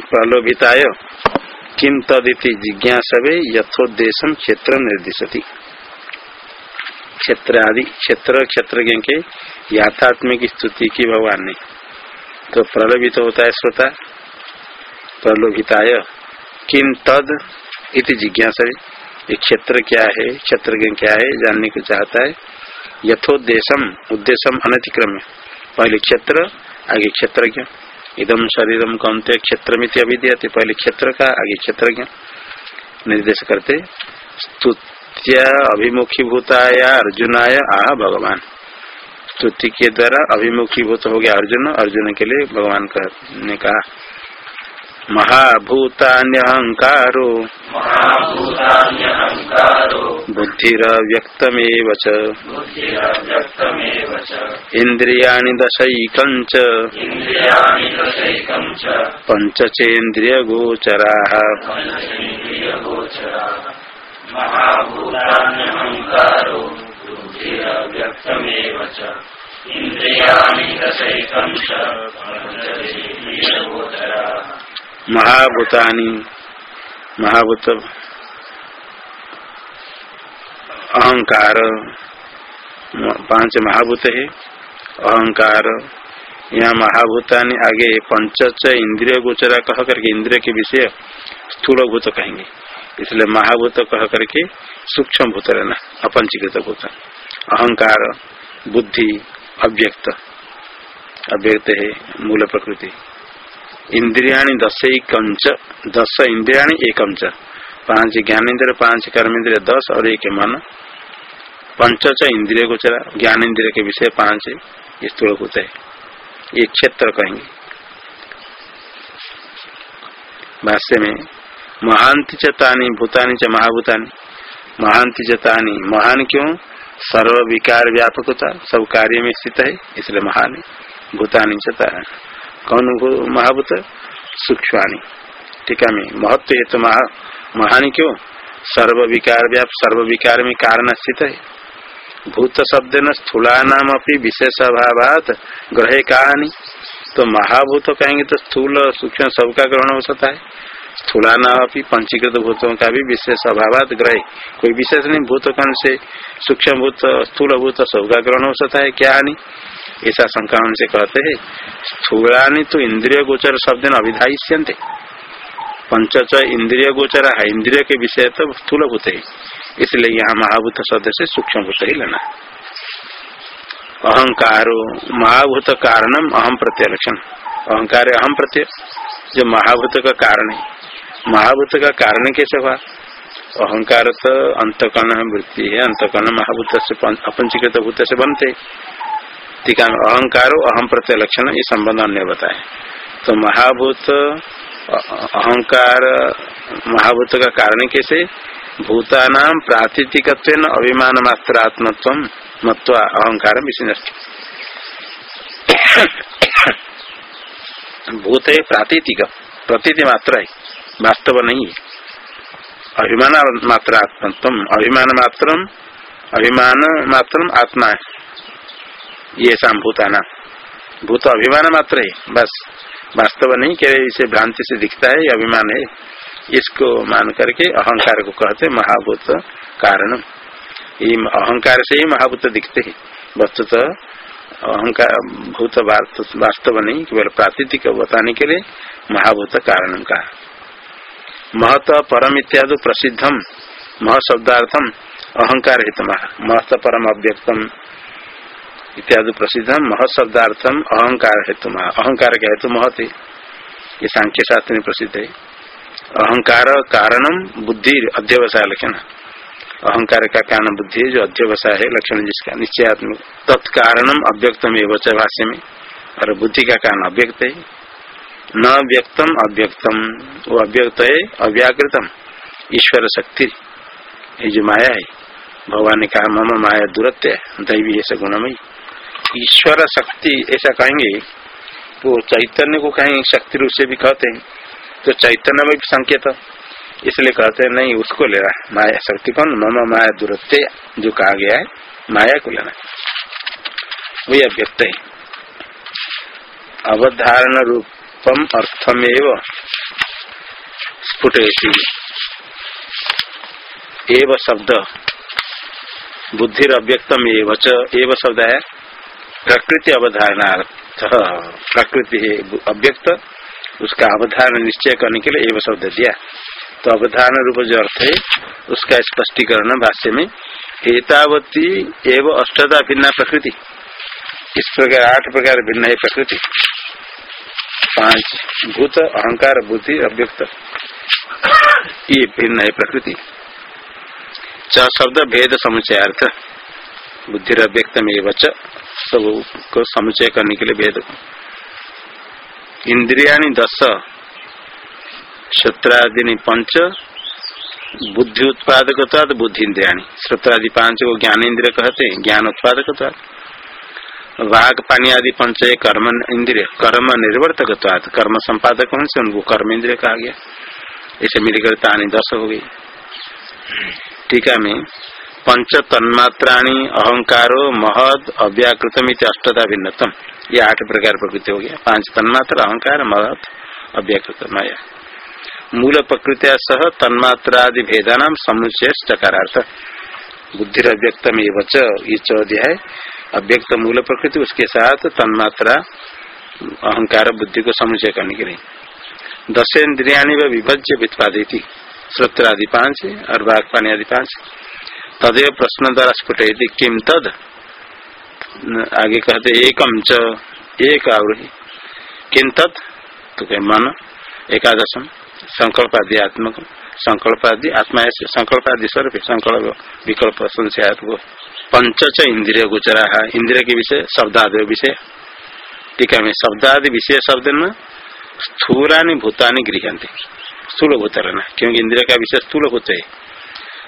प्रलोभिताय। किम तदिति जिज्ञासवे यथोदेशम क्षेत्र निर्दिशति। क्षेत्र आदि क्षेत्र क्षेत्र के याथात्मिक स्तुति की भगवान ने तो प्रलोभित होता है श्रोता। प्रलोभिताय। किम तद इति जिज्ञासा ये क्षेत्र क्या है? क्षेत्र क्या है? जानने को चाहता है। यथोदेशम उद्देश्य अनतिक्रम्य। पहले क्षेत्र, आगे क्षेत्र क्षेत्रज्ञ। इदम शरीरम कौनते क्षेत्र में अभिद्य पहले क्षेत्र का, आगे क्षेत्र निर्देश करते, स्तुत्या अभिमुखीभूताया अर्जुनाय आह भगवान। स्तुति के द्वारा अभिमुखीभूत हो गया अर्जुन अर्जुन के लिए भगवान ने कहा महाभूतान्यहंकारो। बुद्धिरव्यक्तमेव च। इन्द्रियाणि दशैकञ्च पञ्चचेन्द्रियगोचराः। इंद्रियाणि दशैकञ्च महाभूतानी, महाभूत अहंकार, पाँच महाभूत है। अहंकार, यहाँ महाभूतानी आगे पंच इंद्रिय गोचरा कह करके इंद्रिय के विषय स्थूल भूत कहेंगे। इसलिए महाभूत कह करके सूक्ष्म भूत रहना, अपंचीकृत भूत। अहंकार, बुद्धि, अव्यक्त। अव्यक्त है मूल प्रकृति। इंद्रियाणी दस कंच दस इंद्रियाणी एकम च। पाँच ज्ञानेन्द्र पाँच कर्मेंद्र दस और एक मन। पंच च इंद्रिय को चला ज्ञान इंद्रिय के विषय पाँच स्थूल होता है। ये क्षेत्र कहेंगे। भाष्य में महांति चतानी भूतानी च महाभूतानी। महांति चतानी महान क्यों? सर्व विकार व्यापक होता सब कार्य में स्थित है, इसलिए महान भूतानी चता कौन महाभूत सूक्ष्मी टीका में महत्व हेतु महा महान क्यों? सर्व विकार व्याप सर्व विकार में कारण स्थित है। भूत शब्द न स्थूला नाम अपनी विशेष अभाव ग्रह कहानी तो महाभूत कहेंगे तो स्थूल सूक्ष्म सबका ग्रहण हो सकता है। स्थूला नाम अपनी पंचीकृत भूतों का भी विशेष अभाव ग्रह। कोई विशेष नहीं, भूत कर्ण से? सूक्ष्म भूत, स्थूल भूत सबका ग्रहण हो सकता है, क्या हानि ऐसा शंका से कहते हैं, स्थूलानी तो इंद्रिय गोचर शब्द न पंचच इंद्रिय गोचर है, इंद्रिय के विषय तो स्थूल भूत है। इसलिए यहाँ महाभूत शब्द से सूक्ष्म भूत ही लेना अहंकारो, महाभूत कारणम अहम प्रत्यय लक्षण अहंकार अहम प्रत्यय, जो महाभूत का कारण है। महाभूत का कारण कैसे हुआ? अहंकार तो अंतकर्ण वृत्ति है, अंतकर्ण महाभूत से अपंचीकृत भूत से बनते। टीका अहंकारो अहम प्रत्यय लक्षण, ये संबंध अन्य बताए। तो महाभूत अहंकार, महाभूत का कारण कैसे? भूतानाम प्रातिथिक अभिमान मात्रात्मत्व मत्वा अहंकार भूत है प्रातिथिक प्रतीति मात्र है, वास्तव नहीं अभिमान मात्रात्मत्व अभिमान मात्र अभिमान मात्र आत्मा है। ये शाम भूताना। भूत अभिमान मात्र। है बस। वास्तव नहीं कह इसे भ्रांति से दिखता है अभिमान है। इसको मान करके अहंकार को कहते महाभूत कारण। अहंकार से ही महाभूत दिखते हैं। वस्तुतः अहंकार, भूत वास्तव नहीं, केवल प्रातिथिक बताने के लिए महाभूत कारण का। महत परम इत्यादि प्रसिद्धम मह शब्दार्थम अहंकार हित महत परम अव्यक्तम। इत्यादि प्रसिद्ध महत शब्दार्थम अहंकार हेतु अहंकार का हेतु महत है ये सांख्य शास्त्र में प्रसिद्ध। है अहंकार कारणम बुद्धि अध्यवसाय लक्षण। अहंकार का कारण बुद्धि जो अध्यवसाय है, लक्षण जिसका निश्चयात्मक तत्कारणम अव्यक्तम एवं भाष्य में और बुद्धि का कारण अव्यक्त है। न व्यक्तम अव्यक्तम। वो अव्यक्त है, अव्याकृतम। ईश्वर शक्ति। ये जो माया है, भगवान ने कहा, मम माया दूरत्य दैवी ऐसा गुणमयी ईश्वर शक्ति ऐसा कहेंगे तो चैतन्य को कहेंगे शक्ति रूप से भी कहते हैं तो चैतन्य में भी संकेत इसलिए कहते हैं नहीं उसको लेना माया शक्ति कौन मम माया दूरत्व जो कहा गया है माया को लेना वही अव्यक्त है अवधारण रूप अल्पम अर्थमेव स्फुटयती एव शब्द बुद्धि अव्यक्तम एव शब्द है प्रकृति अवधारणार्थ, प्रकृति है अव्यक्त, उसका अवधारण निश्चय करने के लिए एवं शब्द दिया। तो अवधारण रूप जो अर्थ है, उसका स्पष्टीकरण भाष्य में, एतावती एवं अष्टदा भिन्ना प्रकृति। इस प्रकार आठ प्रकार भिन्न है प्रकृति। पाँच भूत, अहंकार, बुद्धि, अव्यक्त। ये भिन्न है प्रकृति। च शब्द भेद समुचयार्थ बुद्धि सबको समुचय करने के लिए भेद। इंद्रिया दस श्रोत्रादि पंच, बुद्धि उत्पादक बुद्धि इंद्रिया श्रोत्रादि पाँच को ज्ञान इंद्रिय कहते हैं, ज्ञान उत्पादक वाघ पानी आदि पंच कर्म इंद्रिय, कर्म निर्वर्तक कर्म संपादक होने से उनको कर्म इंद्रिय कहा गया। इसे मिलकर तानी दस हो गई। टीका में पंच तन्मात्राणी, अहंकारो, महद अव्याकृतम अष्टता भिन्नतम ये आठ प्रकार प्रकृति हो गया। पाँच तन्मात्र, अहंकार, महद अव्याकृत माया मूल प्रकृतिया सह तन्मात्रादि भेदानाम समुचय चकारार्थ बुद्धि अव्यक्त में ये चौध्याय अव्यक्त मूल प्रकृति, उसके साथ तन्मात्रा, अहंकार, बुद्धि को समुचय करने के लिए। दशेन्द्रिया विभज्य वित्पादी श्रोत्रादि पाँच और बाघपानी आदि पाँच। तदेव प्रश्न द्वारा स्फुट। किम तद आगे कहते एकम च, एक आवृहि किम तद? तो मन एकादशम संकल्पादि आत्मक संकल्पादि आत्मा ऐसे संकल्पादि स्वरूप संकल्प, विकल्प, संशयात को पंच च इंद्रिय गोचरा। है इंद्रिय के विषय, शब्दादि विषय। टीका में शब्दादि विषय शब्द न, स्थूलानी भूतानी गृहते स्थूल भूत रहना। क्योंकि इंद्रिय का विषय स्थूल होता है।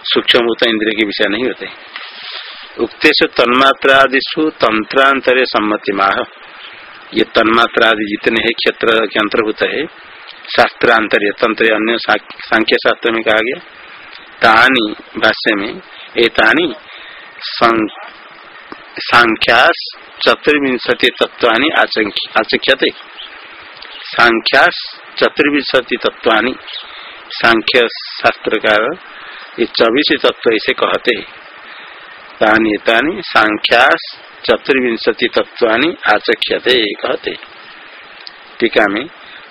सूक्ष्म होता इंद्रिय के विषय नहीं होते। उक्तेश तन्मात्रादिशु तंत्रांतरे सम्मति माह ये तन्मात्रादि जितने हैं, क्षेत्र के अंतर्भूत है शास्त्रांतर्य तंत्र, अन्य सांख्य शास्त्र में कहा गया, तानी भाष्य में ए तानी सांख्यास चतुर्विंशति तत्वानी आचख्यते सांख्यास चतुर्विंशति तत्वानी सांख्य शास्त्र का ये चौबीस तत्व ऐसे कहते तानी तानी सांख्या चतुर्विंशति तत्वानी आचख्यते कहते टीका में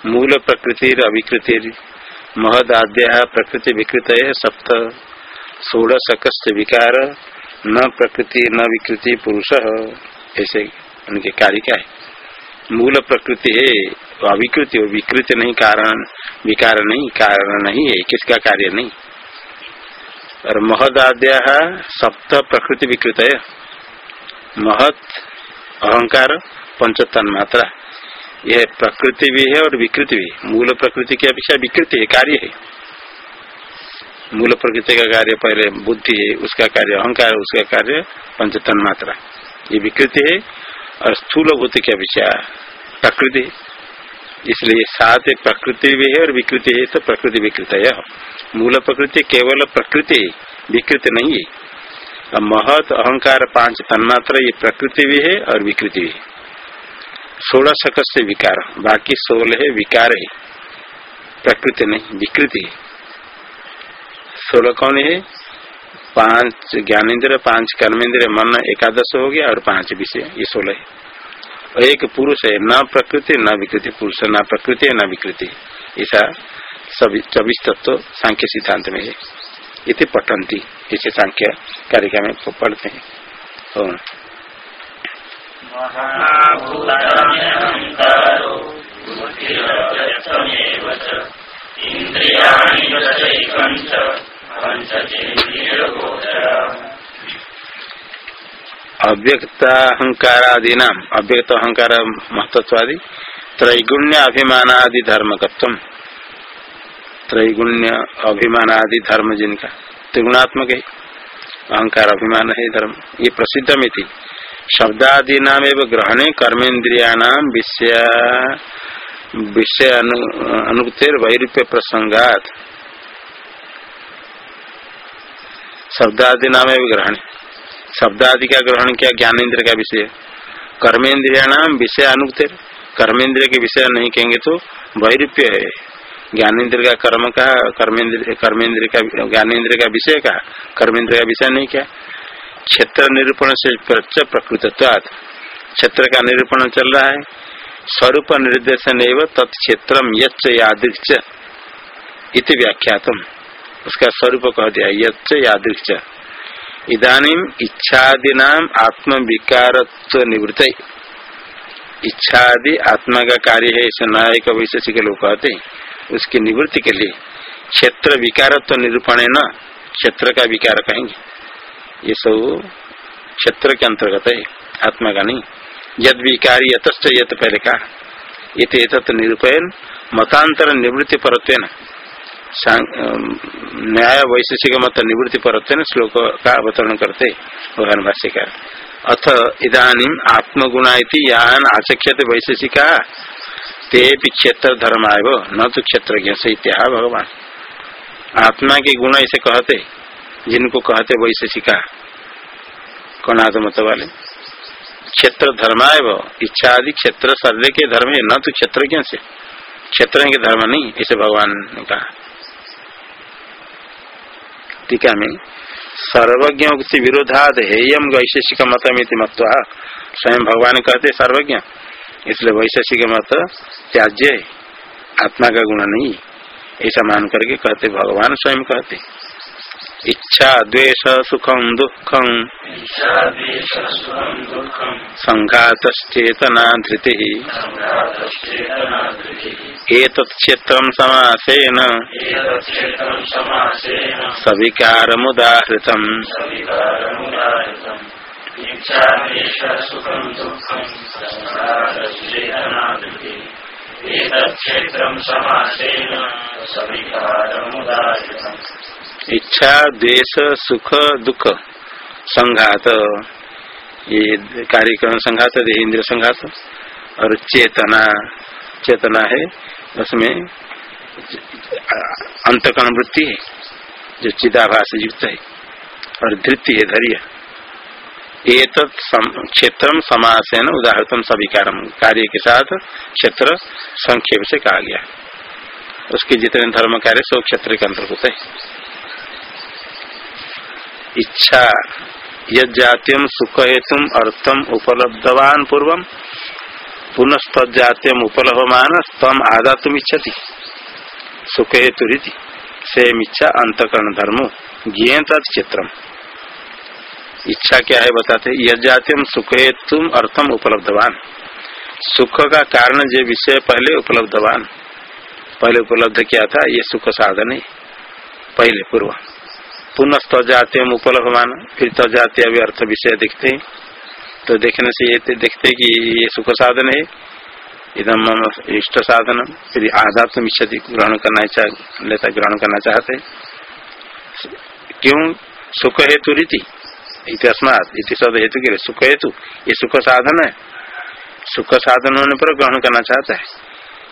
मूल प्रकृति अभिकृति महदाद्या प्रकृति विकृत सप्त षोड़शक विकार, न प्रकृति, न विकृति, पुरुष, ऐसे उनके कार्य का है। मूल प्रकृति है, अविकृति, विकृति नहीं, कारण, विकार नहीं, कारण नहीं है, किसका कार्य नहीं। और महदाद्या सप्त प्रकृति विकृत है महत, अहंकार, पंचतन मात्रा। यह प्रकृति भी है और विकृति भी मूल प्रकृति की अपेक्षा विकृति है कार्य है। मूल प्रकृति का कार्य पहले बुद्धि है, उसका कार्य अहंकार, उसका कार्य पंचतन मात्रा। ये विकृति है और स्थूल भूत की अपेक्षा प्रकृति इसलिए साथ प्रकृति भी है और विकृति है तो प्रकृति विकृत है। मूल प्रकृति केवल प्रकृति, विकृत नहीं है। महत, अहंकार, पाँच तन्मात्र, ये प्रकृति भी है और विकृति भी सोलह सकत से विकार, बाकी सोलह है, विकार है। प्रकृति नहीं, विकृति है। सोलह कौन है? पाँच ज्ञानेन्द्र पाँच कर्मेंद्र मन एकादश हो गया और पाँच विषय, ये सोलह है। एक पुरुष है, न प्रकृति, न विकृति, पुरुष न प्रकृति, न विकृति। ऐसा चौबीस तत्व सांख्य सिद्धांत में है। इति पठंती इसे सांख्य कारिका में पढ़ते हैं। अव्यक्त नाम अव्यक्त अहंकार महत्वादि त्रैगुण्य अभिमानादि धर्मकत्व त्रैगुण्य अभिमान आदि धर्म जिनका। त्रिगुणात्मक है। अहंकार अभिमान है धर्म। ये प्रसिद्ध में थी शब्दादि नाम एवं ग्रहणे कर्मेन्द्रिया नाम विषय विषय अनुगतिर वैरूप्य प्रसंगात शब्दादि नाम एवं ग्रहण शब्दादि का ग्रहण किया, ज्ञानेन्द्र का विषय। कर्मेन्द्रिया नाम विषय अनुगतिर कर्मेंद्रिय के विषय नहीं कहेंगे तो वैरूप्य है। ज्ञानेन्द्र का कर्म का, कर्मेंद्र कर्मेंद्र का, ज्ञानेन्द्र का विषय का, कर्मेंद्र का विषय नहीं क्या? क्षेत्र निरूपण से प्रकृतत्वाद क्षेत्र का निरूपण चल रहा है। स्वरूप निर्देशन एवं तत्क्षेत्र यादृक्ष इति व्याख्यातम। उसका स्वरूप कह दिया यादृक्ष। इधानीम इच्छादीना आत्म विकारत्व निवृत्त इच्छा आत्मा का कार्य है ऐसे नायक वैशेषिक लोग कहते उसकी निवृत्ति के लिए। क्षेत्र विकारत्व निरूपण है न क्षेत्र का विकार कहेंगे। ये सब क्षेत्र के अंतर्गत है, आत्मा का नहीं। यद विकारी यतश्च यत पहले कहा। ये निरूपयन मतांतर निवृत्ति परत्व न्याय वैशेषिक मत निवृत्ति परत्व श्लोक का अवतरण करते भगवान भाष्यकार। अथ इधानी आत्मगुणा यान आचक्ष्यते वैशेषिका, ते भी क्षेत्र धर्म आय न तो क्षेत्र भगवान। आत्मा के गुण ऐसे कहते, जिनको कहते वैशेषिका। कनाद मत वाले क्षेत्र धर्म धर्माय इच्छा आदि क्षेत्र, सर्वे के धर्म है न तो क्षेत्र से क्षेत्र के धर्म नहीं, इसे भगवान ने कहा। टीका में सर्वज्ञ से विरोधाद हेयम वैशेषिक मतमिति मत्वा स्वयं भगवान कहते सर्वज्ञ। इसलिए वैशेषिक मत त्याज्य आत्मा का गुण नहीं। ऐसा मान करके कहते भगवान स्वयं कहते। इच्छा द्वेष सुखम दुखम संघात चेतना धृति। एक समासेन। सविकार मुदाहृत इच्छा द्वेष सुख दुख संघात। ये कार्यक्रम संघात इंद्र संघात और चेतना। चेतना है उसमें अंतकरण वृत्ति है, जो चिदाभास युक्त है, और धृति है, धैर्य। एक क्षेत्र समासेन उदाहरण सविकारम कार्य के साथ क्षेत्र संक्षेप से कहा गया उसके जितने धर्म कार्य सब क्षेत्र के अंतर्गत है। इच्छा यज्ञात्यम सुख हेतु अर्थम उपलब्धवान पूर्व पुनस्तजात्यम उपलभमान तम आदातुम इच्छति सुख हेतु रीति सेम इच्छा अंतकरण धर्म ज्ञ क्षेत्र इच्छा क्या है बताते यज्ञात्यम सुख हेतु अर्थम उपलब्धवान। सुख का कारण जो विषय पहले उपलब्धवान। पहले उपलब्ध किया था? ये सुख साधन। है पहले पूर्व। पुनः तजाते उपलभमान। फिर तजाते अभी अर्थ विषय देखते तो देखने से ये देखते कि ये सुख साधन है। एकदम इष्ट साधन। फिर आध्यात्म इच्छति ग्रहण करना लेता ग्रहण करना चाहते क्यों? सुख हेतु रीति। इतिस्मात इति शब्द हेतु के लिए सुख हेतु। ये सुख साधन है। सुख साधन होने पर ग्रहण करना चाहता है।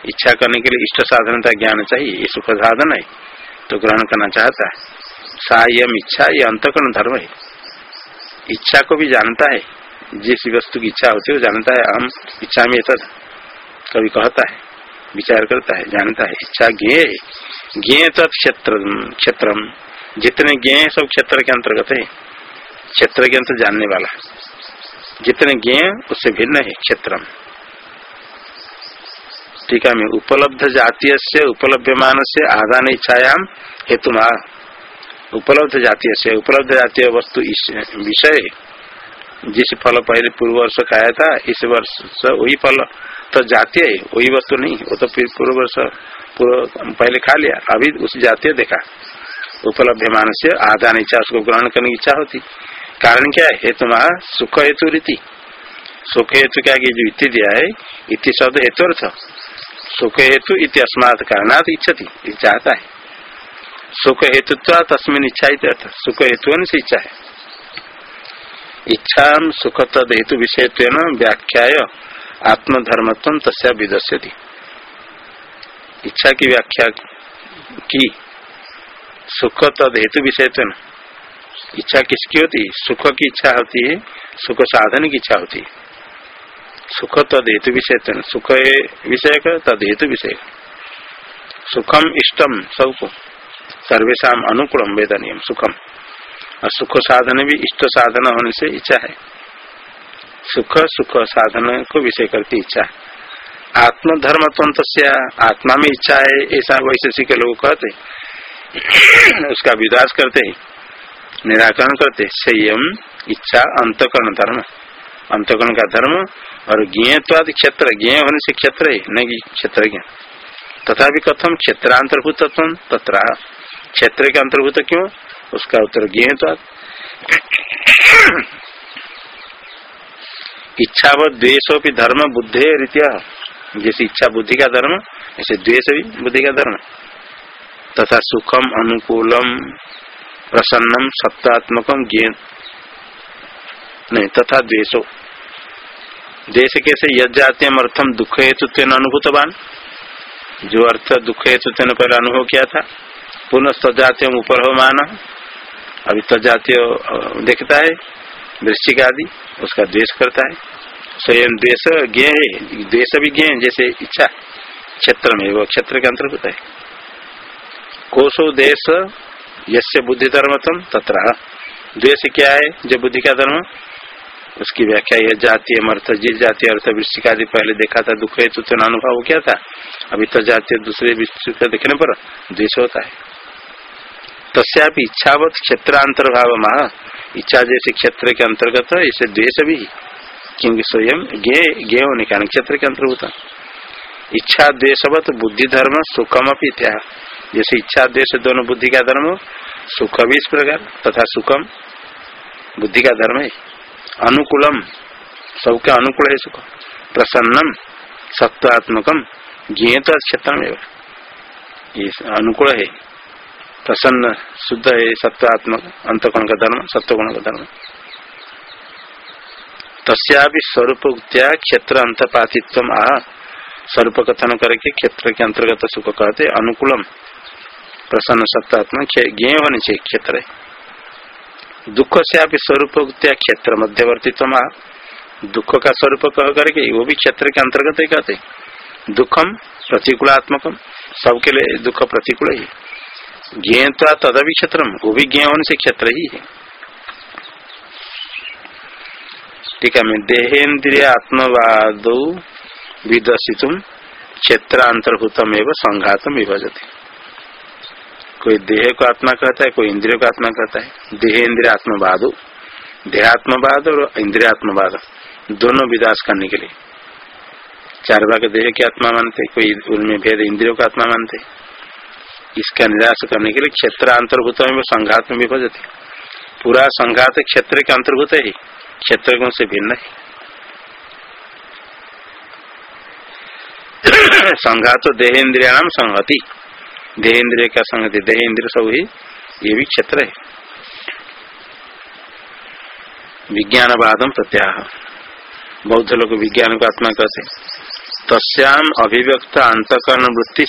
इच्छा करने के लिए इष्ट साधन का ज्ञान चाहिए। ये सुख साधन है। तो ग्रहण करना चाहता है। सायम इच्छा, ये अंतकरण धर्म है। इच्छा को भी जानता है। जिस वस्तु की इच्छा होती है, वो जानता है। हम इच्छा में तद कभी कहता है, विचार करता है, जानता है। इच्छा ज्ञे ज्ञे तत् क्षेत्र क्षेत्र। जितने ज्ञ सब क्षेत्र के अंतर्गत है। क्षेत्र के अंतर जानने वाला जितने ज्ञ उससे भिन्न है क्षेत्र टीका में उपलब्ध जातीय से उपलब्धमान से आदान इच्छायाम हेतु उपलब्ध जातीय से उपलब्ध जातीय वस्तु विषय। जिस फल पहले पूर्व वर्ष खाया था, इस वर्ष वही फल तो जातीय है, वही वस्तु नहीं, वो तो फिर पूर्व वर्ष, पूर्व पहले खा लिया, अभी उस जातीय देखा। उपलब्ध मान से आधान इच्छा, उसको ग्रहण करने की इच्छा होती। कारण क्या है? हेतु महा सुख हेतु रीति। सुख हेतु क्या जो इति दिया है, इति शब्द हेतु अर्थ। सुख हेतु इति अस्मात कारणात इच्छती चाहता है। सुख हेतुत्व तस्मिन इच्छा सुख हेतु से इच्छा है। इच्छा सुख तद हेतु विषय व्याख्या आत्मधर्मत्व तस्या इच्छा की व्याख्या की? सुख तद हेतु विषय इच्छा किसकी होती सुख की इच्छा होती है, सुख साधन की इच्छा होती है। सुख तद हेतु विषय सुख विषय तद हेतु विषय सुखम इष्टम सबको। सर्वेशा अनुकूलम वेद सुखम। और सुख साधन भी इष्ट साधन होने से इच्छा है। सुख सुख साधन को विषय करती इच्छा आत्म धर्म आत्मधर्म आत्मा में इच्छा है, ऐसा वैशेषिक लोग कहते उसका विदास करते निराकरण करते संयम, इच्छा, अंतकरण धर्म। अंतकरण का धर्म और ज्ञत्वाद क्षेत्र ज्ञ होने से क्षेत्र है नहीं क्षेत्र ज्ञ तथा कथम क्षेत्रांतर्भूत तथा क्षेत्र के अंतर्भूत क्यों? उसका उत्तर ज्ञत्वाद इच्छा व द्वेषो भी धर्म बुद्धे रीत्या जैसे इच्छा बुद्धि का धर्म ऐसे द्वेष भी बुद्धि का धर्म तथा सुखम अनुकूलम प्रसन्नम सत्तात्मकम ज्ञ नहीं तथा द्वेषो देश कैसे यज्ञात्यम अर्थम दुख हेतु तेन अनुभूतवान जो अर्थ दुख हेतु तेन पहले अनुभव किया था पुनः सजातीय ऊपर हो माना अभी तजातीय देखता है वृश्चिक आदि उसका द्वेष करता है। स्वयं द्वेष ज्ञ है, द्वेष भी ज्ञ जैसे इच्छा क्षेत्र में, वो क्षेत्र के अंतर्गत है। कोशो देश यसे बुद्धि धर्मतम तथा द्वेष क्या है, जो बुद्धि का धर्म? उसकी व्याख्या यह जातीय अर्थ जिस जातीय अर्थ वृश्चिक आदि पहले देखा था, दुख हेतु तो अनुभव क्या था। अभी तो जातीय दूसरे वृश्चिक देखने पर द्वेष होता है। तस्याप इच्छावत क्षेत्रांतर्भाव महा इच्छा जैसे क्षेत्र के अंतर्गत इसे द्वेष भी क्योंकि स्वयं गे गे होने का क्षेत्र के अंतर्भूत इच्छा द्वेषवत बुद्धि धर्म सुखम अपनी जैसे इच्छा, द्वेष दोनों बुद्धि का धर्म सुख भी इस प्रकार, तथा सुखम, बुद्धि का धर्म है। अनुकूलम, सबके अनुकूल है सुख। प्रसन्नम सत्वात्मकम ज्ञेत क्षेत्र में अनुकूल है। प्रसन्न, शुद्ध है सत्वात्मक अंतकोण का धर्म सत्वगुण का धर्म। तस्या स्वरूप क्षेत्र अंतपातित्व आ स्वरूप कथन करके क्षेत्र के अंतर्गत सुख कहते अनुकूलम। प्रसन्न सत्तात्मक ज्ञ होने चाहिए क्षेत्र दुख से आप स्वरूप क्षेत्र मध्यवर्ती दुख का स्वरूप कह करके वो भी क्षेत्र के अंतर्गत ही कहते। दुखम प्रतिकूलात्मकम, सबके लिए दुख प्रतिकूल ही। ज्ञ तो क्षेत्र। वो भी ज्ञ होने से क्षेत्र ही है। ठीक है, मैं देहेन्द्रिय आत्मवाद क्षेत्र अंतर्भूतम एवं संघातम विभजते। कोई देह को आत्मा कहता है, कोई इंद्रियों को आत्मा कहता है। देह इंद्रिय आत्मवाद, देहात्मवाद और इंद्रिय आत्मवाद दोनों विदास करने के लिए। चार भाग देह की आत्मा मानते, कोई उनमें भेद इंद्रियों का आत्मा मानते। इसका निराश करने के लिए क्षेत्र अंतर्भूत में संघात में विभजते पूरा संघात क्षेत्र के अंतर्भूत है क्षेत्र से भिन्न है? संघात देह इंद्रिया नाम संहति। देह इंद्रिय का संगति देह इंद्रिय सब ही, ये भी क्षेत्र है। विज्ञान वादम प्रत्याह। बौद्ध लोग विज्ञान को आत्मा कहते तस्याम अभिव्यक्त अंतकरण वृत्ति।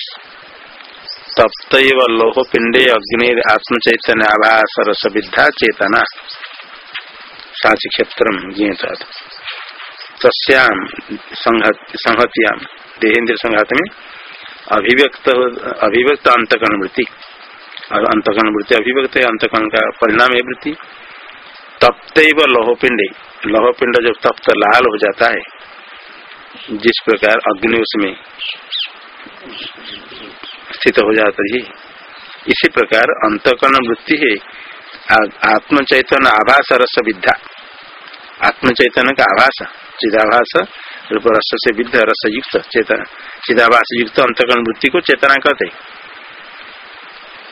तप्त लोह पिंडे अग्नि आत्म चैतन्य आभास रस विद्या चेतना। साच क्षेत्र तस्याम संहत्याम देहेन्द्र संघात में अभिव्यक्त अभिव्यक्त अंतकरण वृत्ति अंतकरण वृत्ति अभिव्यक्त अंतकरण का परिणाम है वृत्ति। तप्त लोहपिंड लोहपिंड जब तप्त लाल हो जाता है, जिस प्रकार अग्नि उसमें स्थित हो जाता है। इसी प्रकार अंतकरण वृत्ति है। आत्म चैतन्य आभास रस विद्या। आत्म चैतन्य का आभास, चिदाभास, रूप रस से विद्ध रस युक्त, चेतना। चिदाभास युक्त अंतकरण वृत्ति को चेतना कहते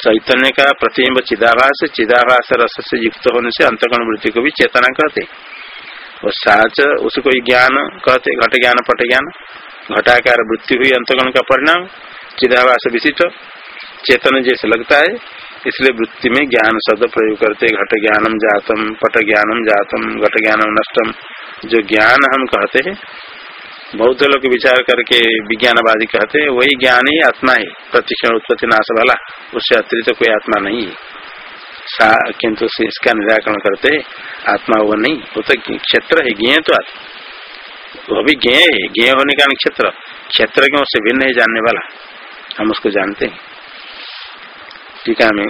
चैतन्य का प्रतिबिंब चिदाभास चिदाभास रस से युक्त होने से अंतकरण वृत्ति को भी चेतना कहते और साच, उसको ज्ञान कहते घट ज्ञान, पट ज्ञान। घटाकार वृत्ति हुई अंतकरण का परिणाम। चिदाभास विशिष्ट चेतन जैसे लगता है, इसलिए वृत्ति में ज्ञान शब्द प्रयोग करते घट ज्ञानम जातम, पट ज्ञानम जातम, घट ज्ञानम नष्टम। जो ज्ञान हम कहते हैं बहुत लोग विचार करके विज्ञानवादी कहते हैं, वही ज्ञान ही आत्मा है। प्रतिक्षण उत्पत्ति नाश वाला, उससे अतिरिक्त तो कोई आत्मा नहीं है। किंतु इसका निराकरण करते है, आत्मा वो नहीं। वो तो क्षेत्र है ज्ञ तो आत्मा। वो भी ज्ञ है ज्ञ होने का क्षेत्र क्षेत्र क्यों? से भिन्न है जानने वाला। हम उसको जानते हैं। टीका में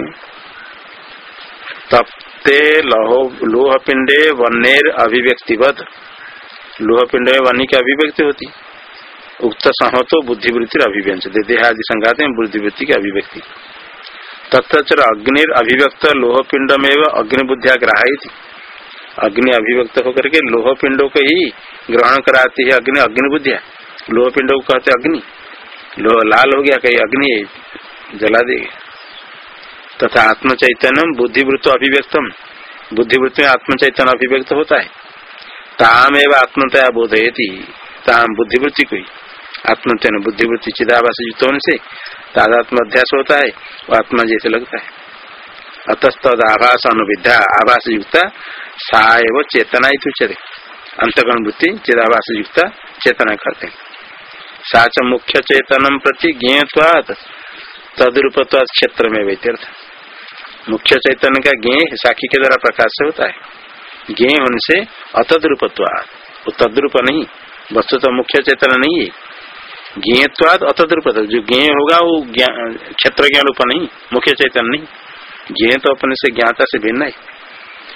तप्ते लहो लोह पिंडे वन्नेर अभिव्यक्तिवत लोह पिंड में वन्नी की अभिव्यक्ति होती। उक्त सहतो बुद्धिवृत्ति अभिव्यंज। देहादि संघाते हैं बुद्धिवृत्ति की अभिव्यक्ति। तत्चर अग्निर अभिव्यक्त लोह पिंड में अग्नि बुद्धिया ग्राही थी अग्नि अभिव्यक्त होकर के लोह पिंडों को ही ग्रहण कराती है अग्नि अग्नि बुद्धिया लोह पिंडों को कहते अग्नि। लोह लाल हो गया, कहीं अग्नि जला देगा तथा आत्म चैतन्य बुद्धिवृत्त अभिव्यक्तम। बुद्धिवृत्त में आत्म चैतन्य अभिव्यक्त होता है। ताम एवं आत्मतया बोधयती। ताम बुद्धिवृत्ति को आत्मचैन बुद्धिवृत्ति चिदावास युक्त होने से तादात्म अध्यास होता है वो आत्मा जैसे लगता है। अतस्तद आभास अनुविधा आभास युक्त, सा एवं चेतना ही अंतगण बुद्धि, चिदाभास युक्त, चेतना करते साच मुख्य चेतनम प्रति ज्ञत्वाद तदरूपत्वाद क्षेत्र में व्यत्यर्थ मुख्य चैतन्य का ज्ञ साखी के द्वारा प्रकाश से होता है। ज्ञ होने से अतद्रुपत्व तद्रुप नहीं वस्तु तो मुख्य चैतन्य नहीं है। ज्ञत्वाद अतद्रुप जो ज्ञ होगा, वो क्षेत्र ज्ञान रूप नहीं, मुख्य चैतन्य नहीं। ज्ञ तो अपने से ज्ञाता से भिन्न है।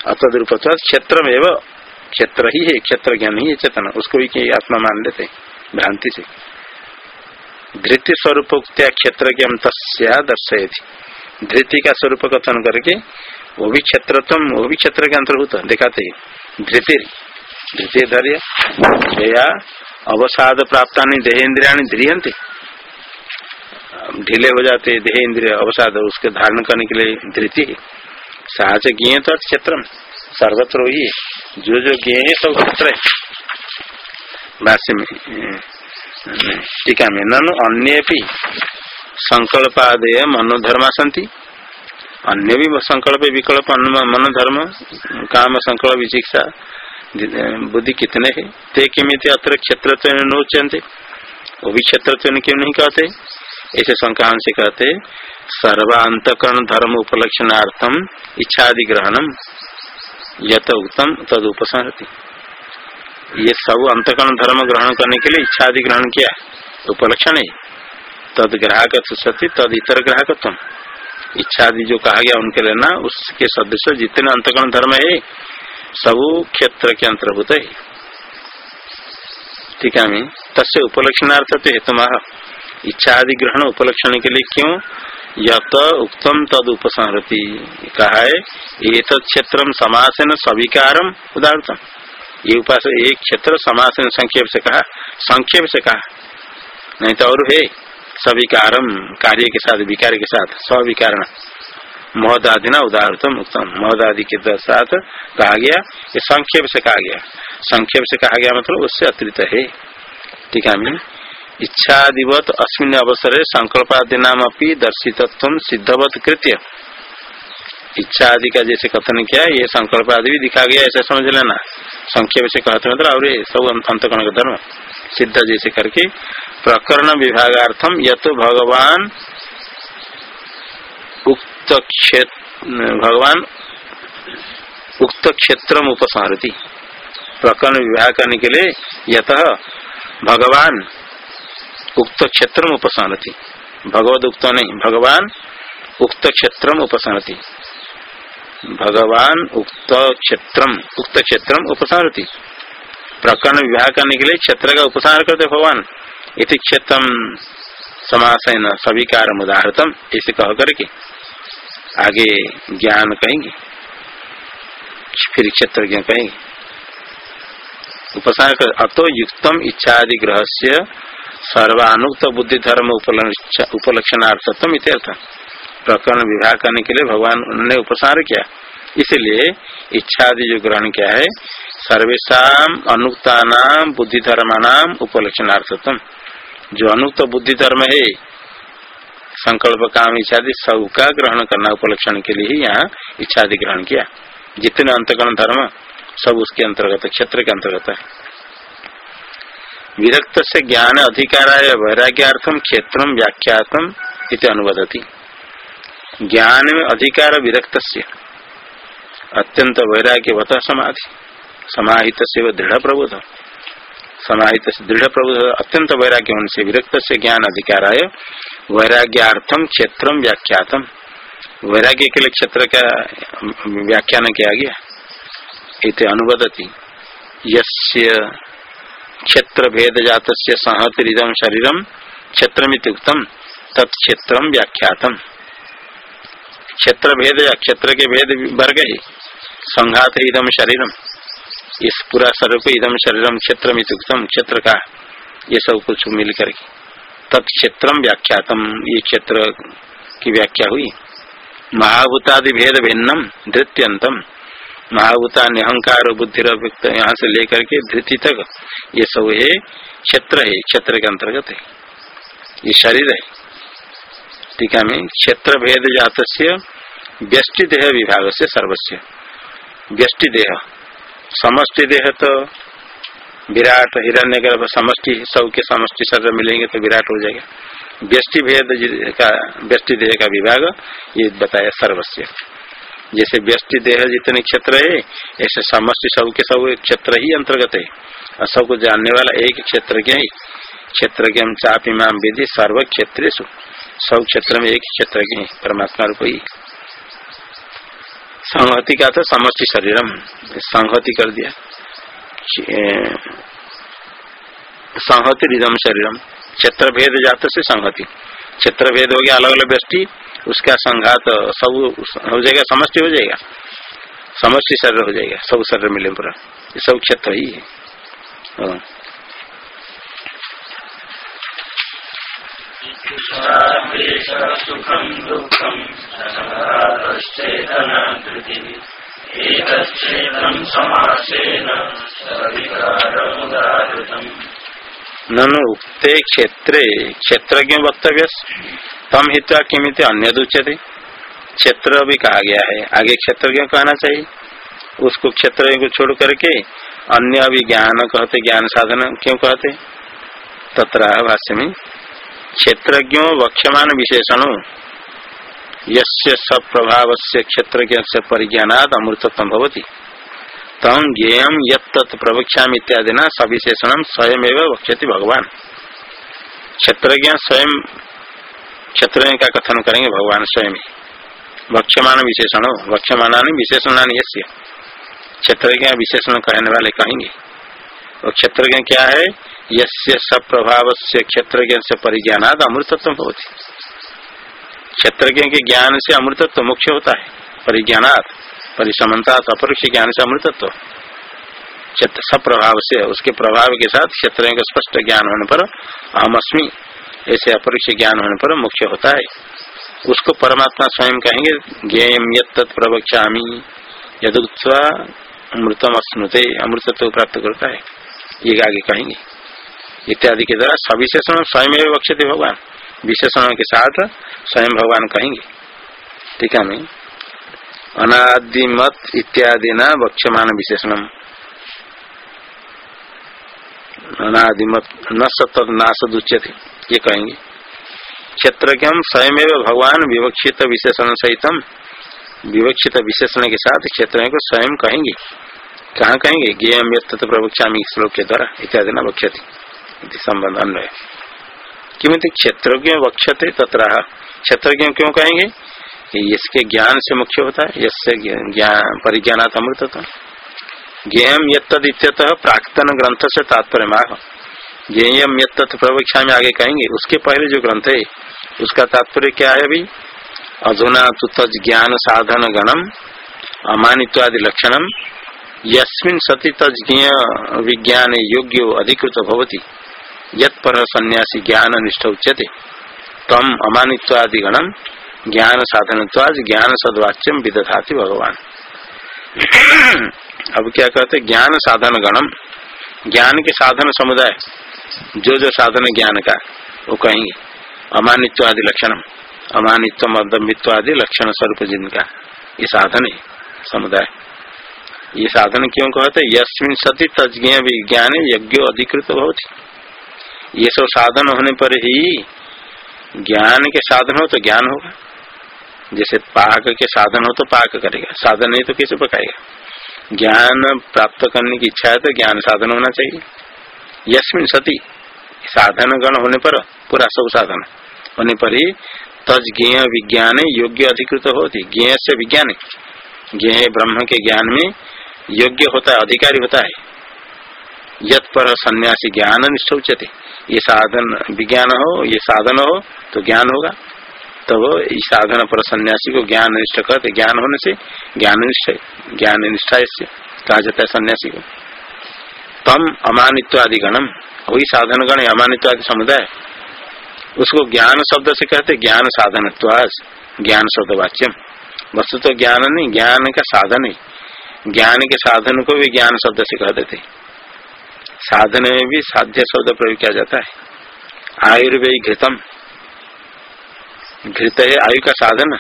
अतद्रुपत्वाद क्षेत्र में क्षेत्र ही है, क्षेत्र ज्ञान ही है चेतन, उसको भी आत्मा मान लेते भ्रांति से। धृति स्वरूप क्षेत्र ज्ञान तस्या दर्शय थी धृति का स्वरूप कथन करके वो भी क्षेत्र वो भी क्षेत्र के अंतर्भूत, दिखाते धृति धृति धैर्य दया अवसाद प्राप्त देह इंद्रिया ध्रियंते ढीले हो जाते देह इंद्रिय अवसाद, उसके धारण करने के लिए धृति सहज ज्ञ तो क्षेत्र सर्वत्र ही जो जो ज्ञ है सब क्षेत्र है में टीका में ननु अन्य संकल्पादय मनोधर्मा संति अन्य भी संकल्प विकल्प मनोधर्म, काम संकल्प विशिक्षा बुद्धि कितने है? ते किमित अत्र क्षेत्र नोचनते वो भी क्षेत्र क्यों नहीं कहते? ऐसे संक्रांत से कहते, सर्वांतकरण धर्म उपलक्षणार्थम इच्छादि ग्रहणम यत उत्तम तद उपसंहति ये सब अंतकरण धर्म ग्रहण करने के लिए इच्छा आदि ग्रहण किया। उपलक्षण है तद ग्राहक सती, तद इतर ग्राहकत्व। इच्छा आदि जो कहा गया उनके लेना उसके सदस्य जितने अंतकरण धर्म है, सब क्षेत्र के अंतर्भूत है। ठीक है तस्य उपलक्षणार्थ तो हेतु इच्छा आदि ग्रहण उपलक्षण के लिए क्यों? यत उक्तम तद उपसंहति कहा है ये क्षेत्र समासन सविकारम उदाहरण ये उपास एक क्षेत्र समासन संक्षेप से कहा, संक्षेप से कहा। नहीं तो और है, सविकारम, कार्य के साथ, विकार के साथ, स्विकारण। महोदादि ना उदाहरण उत्तम महोदादि के साथ कहा गया, ये संक्षेप से कहा गया। संक्षेप से कहा गया मतलब उससे अतिरिक्त है। ठीक है इच्छादिवत अस्मिन अवसर संकल्पादि नाम अपनी दर्शितत्व सिद्धवत कृत्य। इच्छा आदि का जैसे कथन किया, ये संकल्प आदि भी दिखा गया, ऐसा समझ लेना। संक्षेप से कहते मतलब और सब अंतकरण का धर्म। सिद्ध जैसे करके प्रकरण विभागार्थम यत भगवान उक्त क्षेत्र भगवान उक्त क्षेत्र उपसंहरती प्रकरण विवाह करने के लिए यत भगवान उक्त क्षेत्र उपसंहरती भगवत उक्त नहीं, भगवान उक्त क्षेत्र उपसंहरती भगवान उक्त क्षेत्र उक्त क्षेत्र उपसंहरती प्रकरण विवाह करने के लिए क्षेत्र का उपसार करते भगवान। इति क्षेत्र समासन सविकार उदाहरतम इसे कह करके आगे ज्ञान कहेंगे। फिर क्षेत्र ज्ञान कहेंगे। उपसार कर, अतो युक्तम इच्छादि ग्रह से सर्वानुक्त बुद्धि धर्म उपलक्षणार्थत्म इत्यर्थ। प्रकरण विवाह करने के लिए भगवान उन्होंने उपसार किया। इसलिए इच्छादि जो ग्रहण किया है सर्वेशा अनुक्ता नाम बुद्धि धर्मानाम उपलक्षणार्थत्म जो अनुक्त बुद्धि धर्म है संकल्प काम इच्छादि सब का ग्रहण करना उपलक्षण के लिए ही यहाँ इच्छादि ग्रहण किया। जितने अंतकरण धर्म, सब उसके अंतर्गत, क्षेत्र के अंतर्गत है। विरक्त से ज्ञान अधिकार वैराग्यार्थम क्षेत्र व्याख्यातम इति अनुवदती। ज्ञान में अधिकार विरक्त अत्यंत वैराग्यवत समाधि। समाहित से दृढ़ प्रबोध समाहित से दृढ़ प्रभु अत्यंत वैराग्य होने से विरक्त से ज्ञान अधिकार है वैराग्यार्थम क्षेत्र व्याख्यातम। वैराग्य के लिए क्षेत्र का व्याख्यान किया गया? इत अनुबदती यस्य क्षेत्र भेद जात संहतिदम शरीरम क्षेत्र तत्क्षेत्र व्याख्यातम। क्षेत्र भेद या क्षेत्र के भेद वर्ग ही। संघात इदम शरीरम। इस पूरा शरीर को इदम शरीरम क्षेत्र क्षेत्र का। ये सब कुछ मिल करके तत्क्षेत्र व्याख्यातम। ये क्षेत्र की व्याख्या हुई। महाभूतादि भेद भिन्नम धृत्यंतम महाभूता अहंकार, बुद्धि यहाँ से लेकर के धृति तक। ये सब है, क्षेत्र है, क्षेत्र के अंतर्गत है। ये शरीर है। टीका में क्षेत्र भेद जात व्यष्टि देह विभाग से सर्वस्व व्यष्टि देह समष्टि देह तो विराट हिरण्य गर्भ समष्टि सब के समष्टि मिलेंगे तो विराट हो जाएगा। व्यष्टि भेद का व्यष्टि देह का विभाग, ये बताया सर्वस्व जैसे व्यष्टि देह जितने क्षेत्र है, ऐसे समष्टि सब के सब क्षेत्र ही अंतर्गत है। और सबको जानने वाला एक क्षेत्र के ही? क्षेत्र के हम चाप इमाम विधि सर्व क्षेत्र सब क्षेत्र में एक क्षेत्र के परमात्मा रूप ही संहति का था समष्टि शरीरम। संहति कर दिया। संहति रिदम शरीरम। क्षेत्र भेद जात से संहति। क्षेत्र भेद हो गया अलग अलग व्यक्ति उसका संघात सब हो जाएगा, समष्टि हो जाएगा। समष्टि शरीर हो जाएगा, सब शरीर मिले पूरा। ये सब क्षेत्र ही। है। सुखम दुखम ननु उक्ते क्षेत्रे क्षेत्र क्यों वक्तव्य तम हित्वा किमित अन्य उच्यते क्षेत्र भी कहा गया है। आगे क्षेत्र क्यों कहना चाहिए। उसको क्षेत्र को छोड़ करके अन्य अभी ज्ञान कहते, ज्ञान साधन क्यों कहते? तथा भाष्य में क्षेत्रज्ञों वक्ष्यमान विशेषणों। यस्य सप्रभाव से क्षेत्र से परिज्ञानाद अमृतत्व भवती। तम ज्ञेयम यत्त प्रवक्षा इत्यादि न सविशेषण स्वयं वक्षति भगवान। क्षेत्रज्ञ स्वयं क्षेत्र का कथन करेंगे भगवान स्वयं। वक्ष्यमान विशेषण वक्ष्यमाना विशेषणानि यस्य? क्षेत्र विशेषण कहने वाले कहेंगे। और क्षेत्र क्या है? यस्य सप्रभाव से क्षेत्र से परिज्ञानाद अमृतत्व होती क्षेत्र के ज्ञान से अमृतत्व मुख्य होता है। परिज्ञानात परिसमता अपरोक्ष ज्ञान से अमृतत्व। सप्रभाव से उसके प्रभाव के साथ क्षेत्र का स्पष्ट ज्ञान होने पर अहमअस्मी ऐसे अपरोक्ष ज्ञान होने पर मुख्य होता है। उसको परमात्मा स्वयं कहेंगे ज्ञेयम यद प्रवक्षामी यदुत्वा अमृतम अस्मृत अमृतत्व प्राप्त करता है। ये आगे कहेंगे। इत्यादि के द्वारा सविशेषण स्वयं बक्षते भगवान। विशेषण के साथ स्वयं भगवान कहेंगे। ठीक है मैं अनादिमत इत्यादि न वक्षमान विशेषण अनादिमत न सतत नाश दुच्यते ये कहेंगे। क्षेत्र के हम स्वयं भगवान विवक्षित विशेषण सहित विवक्षित विशेषण के साथ क्षेत्र को स्वयं कहेंगे। कहाँ कहेंगे? ज्ञेयम यथ प्रवक्षा श्लोक के द्वारा, इत्यादि न वक्षति संबंध अन्वय। किमित क्षेत्रज्ञ वक्षते तथा क्षेत्रज्ञ क्यों कहेंगे? कि इसके ज्ञान से मुख्य होता है यसे ज्ञान अमृत ज्ञेयम यद प्राक्तन ग्रंथ से तात्पर्य माह ज्ञेयम यद प्रवक्षा में आगे कहेंगे, उसके पहले जो ग्रंथ है, उसका तात्पर्य क्या है अभी? अधुना तो तज ज्ञान साधन गणम अमानित्वादि लक्षणम यस्मिन सती तज्ञ विज्ञान योग्य अधिकृत भवती। यत पर सन्यासी ज्ञान निष्ठ उच्यते। तम अमानित्वादि गणम ज्ञान साधन ज्ञान सदवाच्यम विदधाति भगवान। अब क्या कहते ज्ञान साधन गणम ज्ञान के साधन समुदाय जो जो साधन ज्ञान का, वो कहेंगे। अमानित्व आदि लक्षणम, अमानित्व मदम्बित्व आदि लक्षण स्वरूप जिनका, ये साधन है समुदाय। ये साधन क्यों कहते यस्मिन सती तज्ञ विज्ञान यज्ञ अधिकृत बहुत ये सब साधन होने पर ही ज्ञान के साधन हो तो ज्ञान होगा। जैसे पाक के साधन हो तो पाक करेगा, साधन नहीं तो कैसे पकाएगा? ज्ञान प्राप्त करने की इच्छा है तो ज्ञान साधन होना चाहिए। यस्मिन सती, साधन गण होने पर पूरा सब साधन। होने पर ही तज ज्ञ विज्ञान योग्य अधिकृत होती। ज्ञ से विज्ञान ज्ञ ब्रह्म के ज्ञान में योग्य होता है, अधिकारी होता है। यत पर सन्यासी ज्ञान निष्ठ उच्चते ये साधन विज्ञान हो, ये साधन हो तो ज्ञान होगा। तब तो इस साधन पर सन्यासी को ज्ञान निष्ठ कहते ज्ञान होने से ज्ञान निष्ठ, ज्ञान निष्ठा इससे, कहा जाता है सन्यासी को। तम अमानित्व आदि गणम वही साधन गण अमानित्व आदि समुदाय। उसको ज्ञान शब्द से कहते ज्ञान साधन ज्ञान शब्द वाच्यम वस्तु तो ज्ञान नहीं, ज्ञान का साधन है। ज्ञान के साधन को भी ज्ञान शब्द से कह देते साधन में भी साध्य शब्द प्रयोग किया जाता है। आयुर्वेद घृतम घृत है आयु का साधन,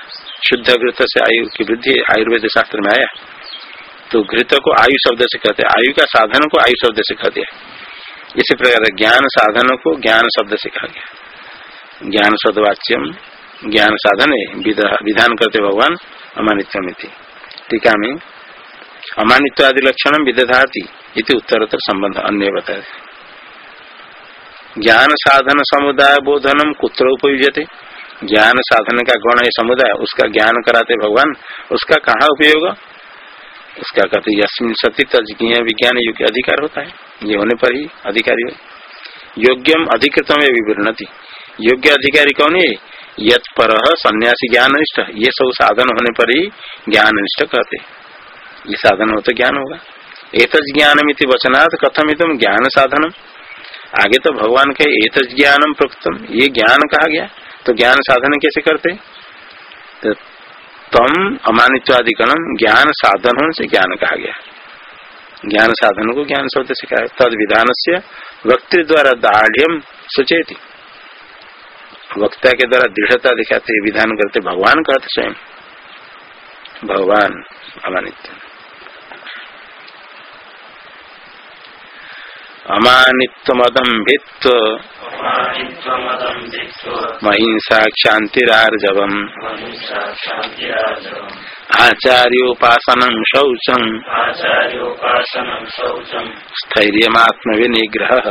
शुद्ध घृत से आयु की वृद्धि आयुर्वेद शास्त्र में आया। तो घृत को आयु शब्द से कहते हैं। आयु का साधन को आयु शब्द से कहते हैं। इसी प्रकार ज्ञान साधन को ज्ञान शब्द से कहा गया। ज्ञान शब्द सदवाच्यम, ज्ञान साधन विधान करते भगवान अमानित्व टीका में अमानित्व आदि लक्षण विदधाती इति उत्तरतर संबंध अन्य बताए ज्ञान साधन समुदाय बोधनम कुत्र उपयुजते ज्ञान साधन का गुण है समुदाय, उसका ज्ञान कराते भगवान, उसका कहाँ उपयोग उसका कहते यशमिन सती तज्ञ विज्ञान योग्य अधिकार होता है। ये होने पर ही अधिकारी हो। योग्यम अधिकृतम विवृणति। योग्य अधिकारी कौन है? यत पर सन्यासी ज्ञान निष्ठ ये सब साधन होने पर ही ज्ञान निष्ठ कहते ये साधन हो तो ज्ञान होगा। एत ज्ञानम इति वचनात् कथम इतम ज्ञान साधनम आगे तो भगवान के एत ज्ञानम प्रकृतम। ये ज्ञान कहा गया तो ज्ञान साधन कैसे करते? तो तम अमानित्वादिकरण ज्ञान साधन से ज्ञान कहा गया। ज्ञान साधन को ज्ञान शब्द से कहा तद विधान से वक्ति द्वारा दाढ़ सुचेती वक्ता के द्वारा दृढ़ता दिखाते, विधान करते, भगवान कहते स्वयं। भगवान अमानित्य। अमानित्वमदम्भित्व महिंसा क्षांतिरार्जव आचार्योपासन शौचम स्थर्यत्म विनिग्रह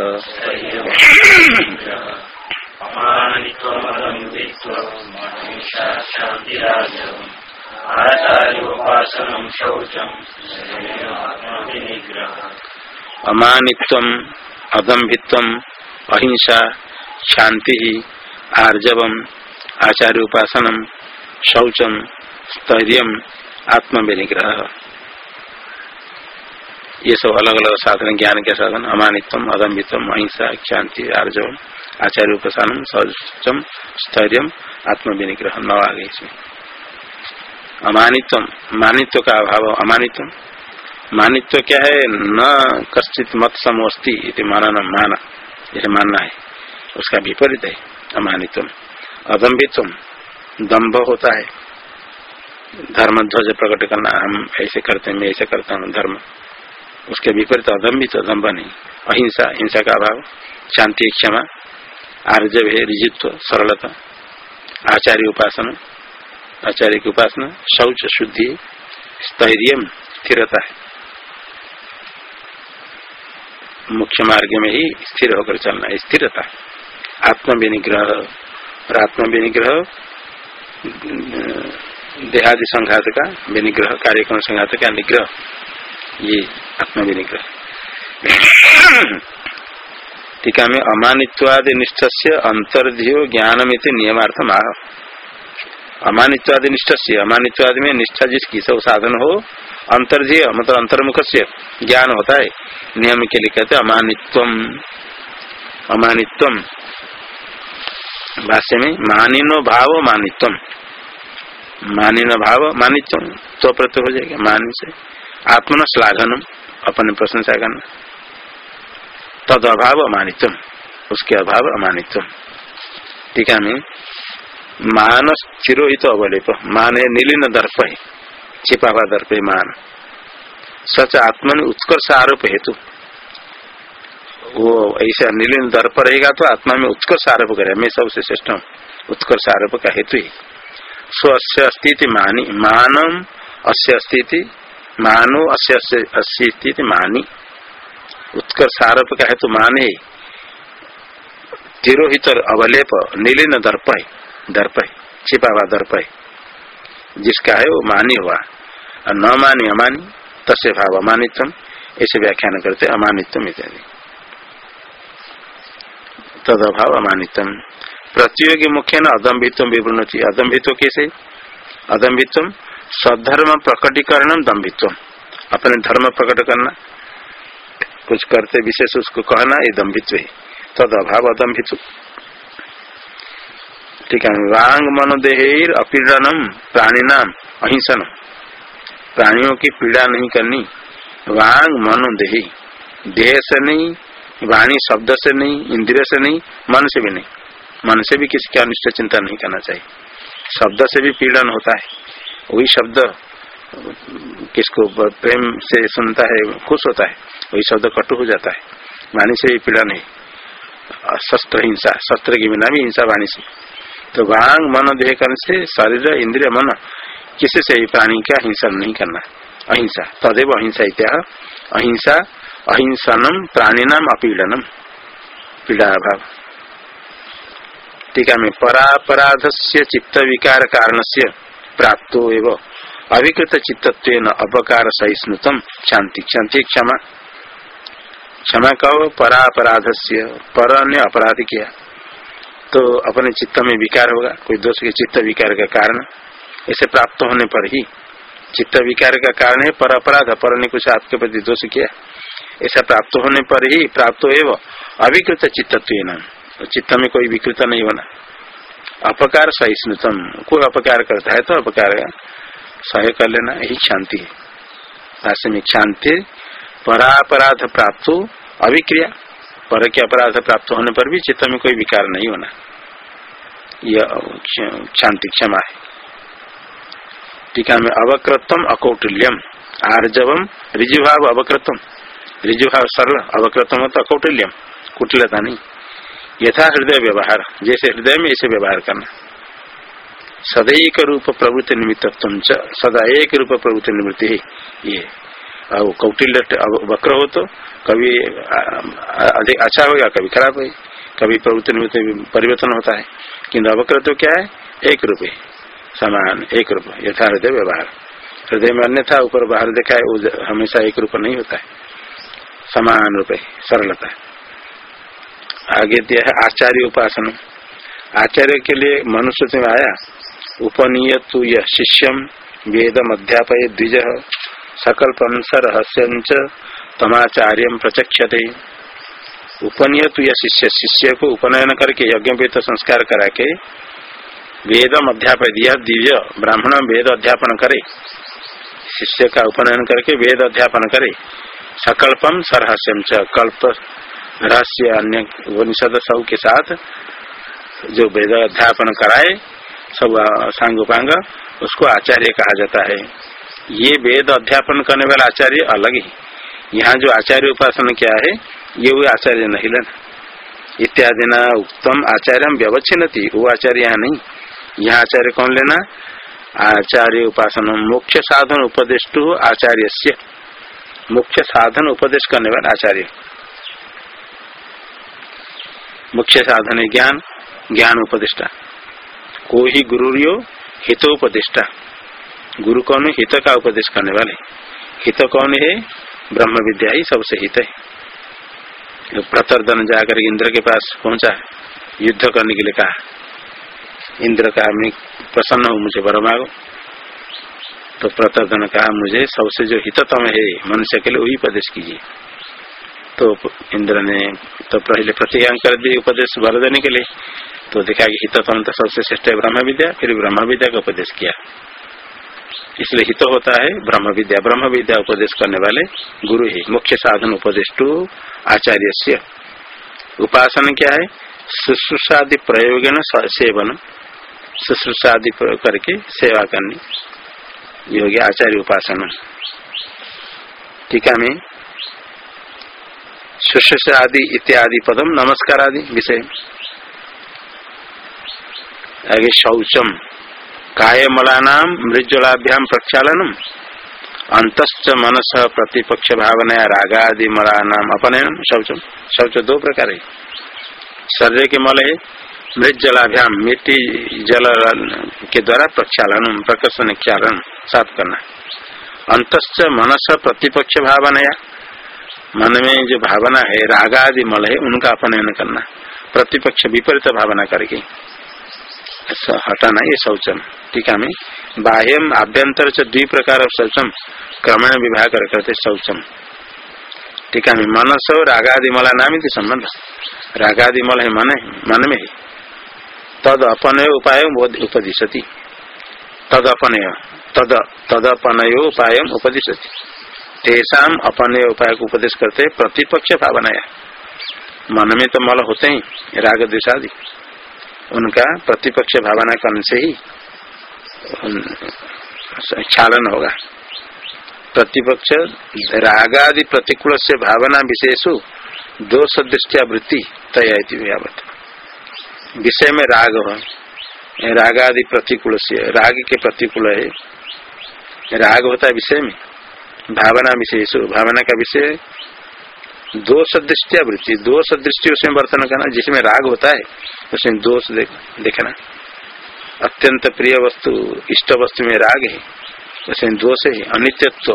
आचार्योपासन शौचम अमानित्व अदम्भित्व अहिंसा शांति आर्जव आचार्य उपासन शौचम स्थर्य आत्म विनिग्रह ये सब अलग अलग साधन, ज्ञान के साधन अमानित्व अदम्भित्व अहिंसा शांति आर्जव आचार्य उपासन शौचम स्थर्य आत्म विनिग्रह आगे इसमें अमानित्व मानित्व का अभाव अमानित्व मानित्व क्या है? न कश्चित मत समोस्ती मानना माना, यह मानना है। उसका विपरीत है अमानित्व अदम्भित्व दम्भ होता है। धर्म ध्वज प्रकट करना, हम ऐसे करते हैं, मैं ऐसे करता हूँ, धर्म। उसके विपरीत अदम्बित, दम्भ नहीं। अहिंसा, हिंसा का अभाव, शांति, क्षमा आर्जव है रिजित्व, सरलता, आचार्य उपासना, आचार्य की उपासना, शौच, शुद्धि स्थैर्य स्थिरता है। मुख्य मार्ग में ही स्थिर होकर चलना है स्थिरता। आत्म विनिग्रह और आत्म विनिग्रह देहादि संघात का विनिग्रह, कार्यक्रम संघात का निग्रह, ये आत्म विनिग्रह टीका में अमानित्वादि निष्ठ से अंतर्धियो ज्ञानमित नियमार्थम आह। अमानित्वादि निष्ठ से अमानित्वादि में निष्ठा जिसकी सब साधन हो अंतर्धीय मतलब अंतर्मुख से ज्ञान होता है। नियम के लिए कहते अमानित्व अमानित्व भाष्य में, मानिनो भाव मानित्व मानिनो भाव मानित्व तो प्रत्यय हो जाएगा, मान से। आत्मन श्लाघनम, अपने प्रशंसा करना तद अभाव अमानित्व उसके अभाव अमानित्व टीका में मान चिरोहित अवलेप। मान है नीलिन दर्प है छिपा हुआ दर्प मान सच आत्मन उत्कर्ष आरोप हेतु। वो ऐसा नीलिन दर्प रहेगा तो आत्मा में उत्कर्ष आरोप करे। मैं सबसे श्रेष्ठ हूँ। उत्कर्ष आरोप का हेतु ही। स्व अस्य मानी, मानम अस्य अस्थिति मानो अस्य अस्थिति मानी। उत्कर्ष आरोप का है तो माने तिरोहित अवलेप, नीलिन दर्प है दर्प है छिपा हुआ दर्प है जिसका है वो मानी हुआ। और न मानी, अमानी तसे भाव अमानितम ऐसे व्याख्यान करते अमानितम इत्यादि। तद अभाव अमानितम प्रतियोगी मुख्य न अदम्भित्व विवृणति। अदम्भित्व कैसे? अदम्भित्व सद्धर्म प्रकटीकरण दम्भित्व। अपने धर्म प्रकट करना, कुछ करते विशेष उसको कहना, ये दम्भित्व है। तद अभाव अदम्भित्व। ठीक है वांग मनोदेह अपीडनम प्राणी नाम अहिंसन प्राणियों की पीड़ा नहीं करनी वांग मनोदेही देह से नहीं वाणी शब्द से नहीं इंद्रिय से नहीं मन से भी नहीं मन से भी किसी का अनिष्ट चिंता नहीं करना चाहिए शब्द से भी पीड़न होता है वही शब्द किसको प्रेम से सुनता है खुश होता है वही शब्द कटु हो जाता है वाणी से भी पीड़ा नहीं शस्त्र हिंसा शस्त्र के बिना भी हिंसा वाणी से तो वांग मन देह करने से शरीर इंद्रिय मन किसी से भी प्राणी का हिंसा नहीं करना। अहिंसा। तदेव अहिंसा इत्या। अहिंसा, अहिंसनम, प्राणीनाम, अपीडनम। पीड़ा भाव टीका में परापराध से चित्त विकार कारण से प्राप्त एवं। अविकृत चित्तत्व अपकार सहिष्णुतम। शांति शांति, क्षमा। क्षमा कहो परापराध से पर ने अपराध किया। तो अपने चित्त में विकार होगा, कोई दोष के चित्त विकार का कारण ऐसे प्राप्त होने पर ही चित्त विकार का कारण है, पर अपराध, पर ने कुछ आपके प्रति दोष किया। ऐसा प्राप्त होने पर ही प्राप्त हो अविकृत चित्तत्व चित्त में कोई विकृत नहीं होना। अपकार सहिष्णुतम। कोई अपकार करता है तो अपकार सह कर लेना, यही शांति है। शांति, परापराध प्राप्त अविक्रिया पर के अपराध प्राप्त होने पर भी चित्त में कोई विकार नहीं होना। यह शांति क्षमा है। टीका में अवक्रतम अकौटिल्यम, आर्जवम, ऋजुभाव अवक्रतम ऋजु भाव सरल, अवकृतम हो तो कौटिल्यम कुटिलता नहीं। यथा हृदय व्यवहार, जैसे हृदय में ऐसे व्यवहार करना। सदैक रूप प्रवृत्ति निमित्त सदा एक रूप प्रवृत्ति निवृत्ति ये और कौटिल्य वक्र हो तो कभी अधिक अच्छा होगा कभी खराब है कभी प्रवृत्ति निमित्त परिवर्तन होता है किन्तु अवक्र तो क्या है? एक रूप है समान, एक रूप, यथा हृदय व्यवहार। हृदय में अन्य था ऊपर बाहर देखा है, वो हमेशा एक रूप नहीं होता है। समान रूप, सरलता। आगे दिया है, आचार्य उपासन। आचार्य के लिए मनुष्य में आया, उपनीयतु यह शिष्यम वेदम अध्यापय द्विज। सकल्पम रहस्य तमाचार्य प्रचक्षते। उपनियत यह शिष्य शिष्य को उपनयन करके यज्ञ तो संस्कार करा के वेदम अध्यापय, दिया दिव्य ब्राह्मण वेद अध्यापन करे। शिष्य का उपनयन करके वेद अध्यापन करे। सकल्पम सरहस्यम च, कल्प, रहस्य, अन्य उपनिषद सब के साथ जो वेद अध्यापन कराए, सब सांगोपांग, उसको आचार्य कहा जाता है। ये वेद अध्यापन करने वाला आचार्य अलग ही। यहाँ जो आचार्य उपासन क्या है, ये वो आचार्य नहीं लेना इत्यादि न उत्तम आचार्य हम व्यवच्छिन्न थी वो आचार्य यहाँ नहीं। यहाँ आचार्य कौन लेना? आचार्य उपासन मुख्य साधन उपदेष्टु आचार्य से मुख्य साधन उपदेश करने वाला आचार्य। मुख्य साधन है ज्ञान ज्ञान उपदेष्टा। को ही गुरु हितोपदेष्टा। गुरु कौन है? हित का उपदेश करने वाले। हित कौन है? ब्रह्म विद्या ही सबसे हित है। प्रतरदन जाकर इंद्र के पास पहुँचा। युद्ध करने के लिए कहा। इंद्र का मैं प्रसन्न हूँ, मुझे वर मांगो तो प्रतर्दन कहा, मुझे सबसे जो हिततम है, मनुष्य के लिए वही उपदेश कीजिए। तो इंद्र ने तो पहले प्रतिज्ञा कर दी उपदेश वर देने के लिए। तो देखा कि हिततम तो सबसे श्रेष्ठ है ब्रह्म विद्या, फिर ब्रह्म विद्या का उपदेश किया। इसलिए हित होता है, ब्रह्म विद्या ब्रह्म विद्या उपदेश करने वाले गुरु ही, मुख्य साधन उपदेश टू आचार्य उपासन क्या है? शुश्रूषादि प्रयोग सेवन, शुश्रूषादि करके सेवा करनी। योगी आचार्य उपासना। टीका में आदि इत्यादि पदम नमस्कार आदि विषय। आगे शौचम। काय नाम मृज्वलाभ्याम प्रक्षालनम अंतश्च मनस प्रतिपक्ष भावना रागादि मला नाम अपने शौच शौच दो प्रकार। है शरीर के मल है मृत जलाभ्याम मिट्टी जल के द्वारा प्रक्षालन, प्रकर्षण क्षालन साफ़ करना। अंतश्च मनस प्रतिपक्ष भावना मन में जो भावना है रागा आदि मल है उनका अपनयन करना। प्रतिपक्ष विपरीत भावना करके। हटाना ये शौचम टीका में बाह्यम आभ्यंतर च द्वि प्रकार शौचम क्रमण विभाग करते शौचम टीका में मनस और रागादि मला नाम संबंध। रागादि मल है मन मन में ही। तद अपनय उपाय उपदिशति। तद अपनय, तद तदपनय उपाय उपदिशति। तेसाम अपनय उपाय को उपदेश करते प्रतिपक्ष भावनाया। मन में तो मल होते ही राग दिशादि उनका प्रतिपक्ष भावना करने से ही क्षालन होगा। प्रतिपक्ष रागादि प्रतिकूल से भावना विशेषु दोष दृष्टिया वृत्ति तय तया विषय में राग हो। राग आदि प्रतिकूल से राग के प्रतिकूल है। राग होता है विषय में। भावना विशेष। भावना का विषय दो सदृष्टिया वृत्ति दो सदृष्टि उसमें वर्तन करना जिसमें राग होता है उसमें दोष देख, देखना। अत्यंत प्रिय वस्तु इष्ट वस्तु में राग है उसमें दोष है अनित्यत्व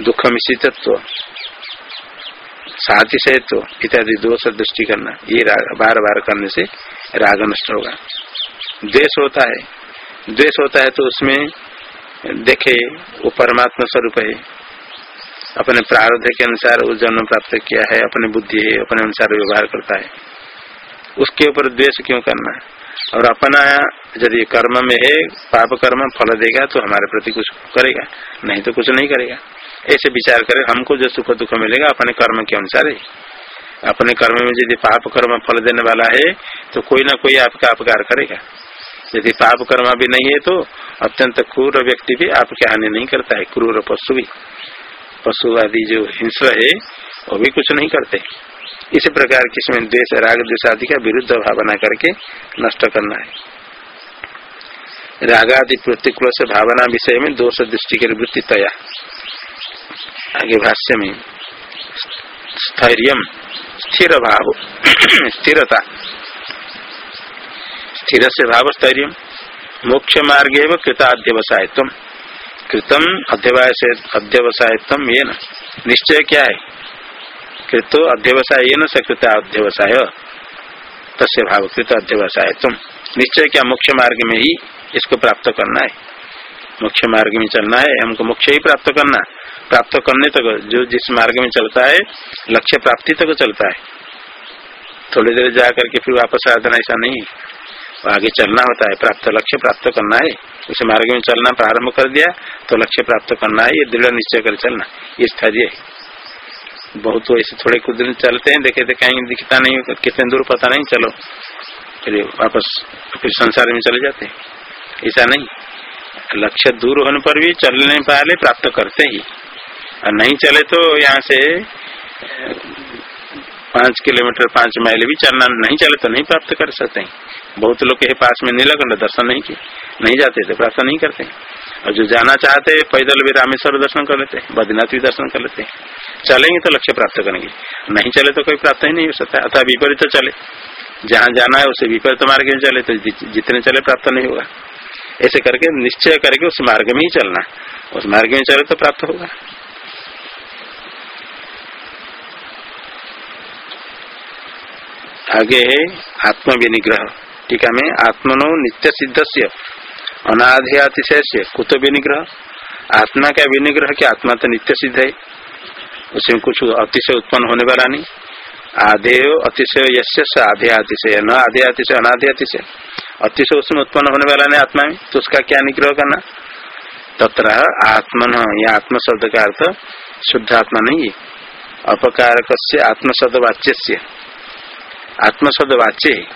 दुख मिश्रितत्व सातिशयत्व इत्यादि दोष दृष्टि करना। ये बार बार करने से राग नष्ट होगा। द्वेष होता है। द्वेष होता है तो उसमें देखे वो परमात्मा स्वरूप है। अपने प्रारब्ध के अनुसार वो जन्म प्राप्त किया है, अपने बुद्धि है, अपने अनुसार व्यवहार करता है। उसके ऊपर द्वेष क्यों करना है? और अपना यदि कर्म में है, पाप कर्म फल देगा तो हमारे प्रति कुछ करेगा, नहीं तो कुछ नहीं करेगा। ऐसे विचार करें, हमको जो सुख दुख मिलेगा, अपने कर्म के अनुसार ही। अपने कर्म में यदि पाप कर्म फल देने वाला है तो कोई ना कोई आपका अपकार करेगा। यदि पाप कर्म भी नहीं है तो अत्यंत क्रूर व्यक्ति भी आपके हानि नहीं करता है, क्रूर पशु भी। पशु आदि जो हिंस है, वो भी कुछ नहीं करते। इसी प्रकार किसमें द्वेष, राग द्वेष आदि का विरुद्ध भावना करके नष्ट करना है। रागादि प्रतिकूल से भावना विषय में दोष दृष्टि की वृत्ति तया। आगे भाष्य में स्थैर्य स्थिर भाव स्थिरता। स्थिर से भाव स्थैर्य मोक्ष मार्ग एवं कृताध्यवसायत्व कृतम अध्यवसाय से अध्यवसायत्व ये न निश्चय क्या है? कृतो अध्यवसाय ये न सकृत अध्यवसाय। तस्य भाव कृत अध्यवसायत्व। निश्चय क्या मोक्ष मार्ग में ही इसको प्राप्त करना है? मुख्य मार्ग में चलना है, हमको मुख्य ही प्राप्त करना प्राप्त करने तक जो जिस मार्ग में चलता है, लक्ष्य प्राप्ति तक चलता है। थोड़ी देर जा करके फिर वापस आ ऐसा नहीं आगे चलना होता है, प्राप्त लक्ष्य प्राप्त करना है। उस मार्ग में चलना, प्रारंभ कर दिया तो लक्ष्य प्राप्त करना है, ये दृढ़ निश्चय कर चलना, ये स्थैर्य है। बहुत तो ऐसे थोड़े कुछ दिन चलते हैं, देखे थे कहीं दिखता नहीं कितने दूर पता नहीं, चलो। फिर वापस फिर संसार में चले जाते ऐसा नहीं, लक्ष्य दूर होने पर भी चलने पहले प्राप्त करते ही। और नहीं चले तो यहाँ से पाँच किलोमीटर, पाँच माइल भी चलना नहीं चले तो नहीं प्राप्त कर सकते। बहुत लोग के पास में नीलकंठ दर्शन नहीं किए, नहीं जाते थे, प्राप्त नहीं करते। और जो जाना चाहते, पैदल भी रामेश्वर दर्शन कर लेते, बद्रीनाथ भी दर्शन कर लेते। चलेंगे तो लक्ष्य प्राप्त करेंगे। नहीं चले तो कोई प्राप्त ही नहीं हो सकता, अतः विपरीत चले। जहाँ जाना है, उसे विपरीत मार्ग में चले तो जितने चले, प्राप्त नहीं होगा। ऐसे करके निश्चय करके उस मार्ग में ही चलना। उस मार्ग में चले तो प्राप्त होगा। आगे है आत्म विनिग्रह टीका में, आत्मनो नित्य सिद्ध से अनाधि से कुत विनिग्रह आत्मा का विनिग्रह क्या? आत्मा तो नित्य सिद्ध है। उसमें कुछ अतिशय उत्पन्न होने वाला नहीं। आधेय अतिशय यश आधे न आधे अतिशय अनाधे अतिशय अतिशय उसमें उत्पन्न होने वाला नहीं आत्मा में। तो उसका क्या निग्रह करना? तथा आत्मन, या आत्म शब्द का अर्थ शुद्ध आत्मा नहीं है। अपकारक से वाच्य आत्मशब्द वाच्य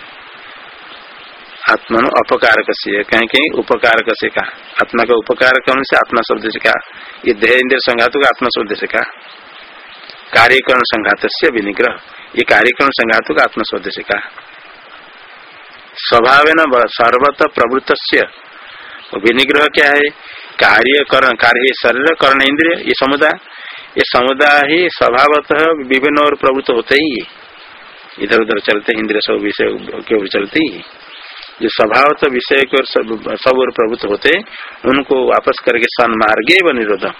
आत्मनो अपकारक से कहीं कहीं उपकारक से कहा। आत्मा का उपकार कौन से आत्मा शब्द से कहा। ये देह इंद्र संघात का आत्मा शब्द से कहा। कार्यकरण संघात से विनिग्रह। ये कार्यकरण संघात का आत्मा शब्द से कहा। स्वभाव न सर्वत प्रवृत्त विनिग्रह क्या है? कार्य करण कार्य शरीर कर्ण इंद्रिय, ये समुदाय। ये समुदाय ही स्वभावतः विभिन्न और प्रवृत्त होते ही। इधर उधर चलते इंद्रिय सब विषय के ओर चलते जो स्वभावतः विषय के ओर सब और प्रभुत्व होते, उनको वापस करके सन्मार्गे व निरोध।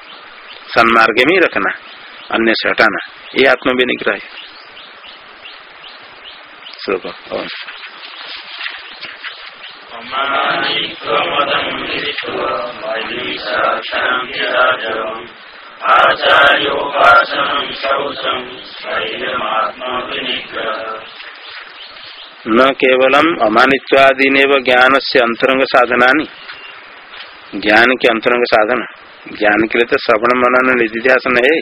सन्मार्ग में ही रखना, अन्य से हटाना। ये आत्म विनिग्रह है। श्लोक न केवलम अमानित्वादीन ज्ञान से अंतरंग साधना ज्ञान के अंतरंग साधन ज्ञान के लिए तो श्रवण मनन निधिध्यासन है।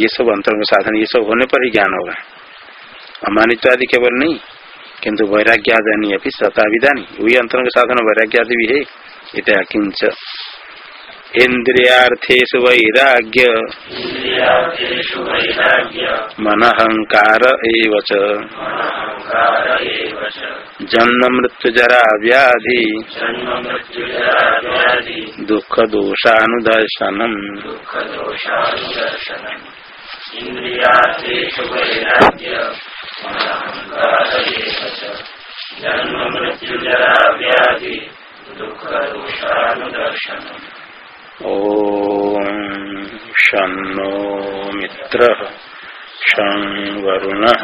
ये सब अंतरंग साधन ये सब होने पर ही ज्ञान होगा। अमानित्वादि केवल नहीं, किंतु वैराग्यादानी अभी सता विधानी वही अंतरंग साधन वैराग्यादि भी है। इतना किंच इंद्रियार्थेषु वैराग्य। मनहंकार जन्म मृत्यु जरा व्याधि दुख दोषानुदर्शनम जन्म मृत्यु जरा व्याधि दुख दोषानुदर्शनम ॐ मित्र मित्रः शं वरुणः